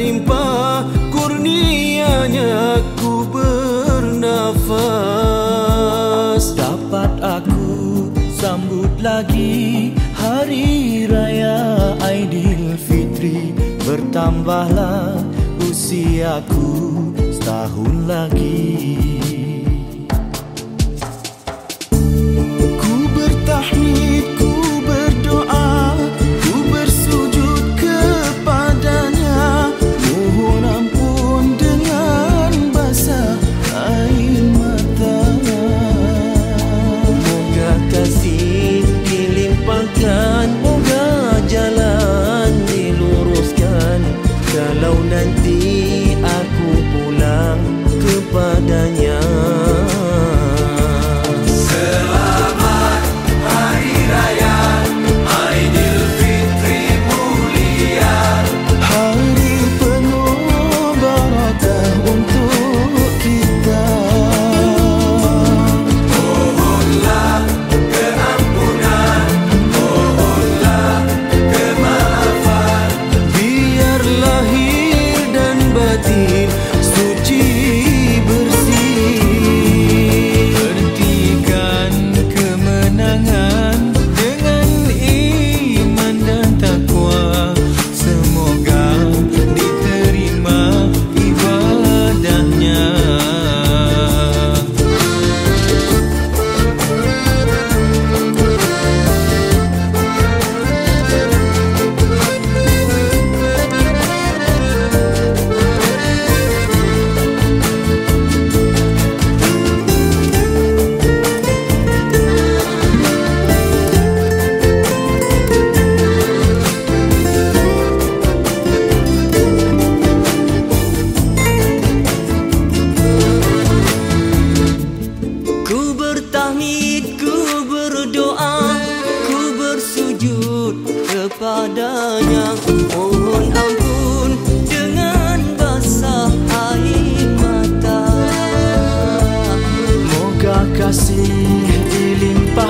limpah kurnianya ku bernafas. Dapat aku sambut lagi Hari Raya Aidilfitri Bertambahlah usiaku setahun lagi. Kepadanya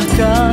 marcar.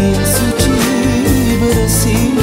Sensitiveresini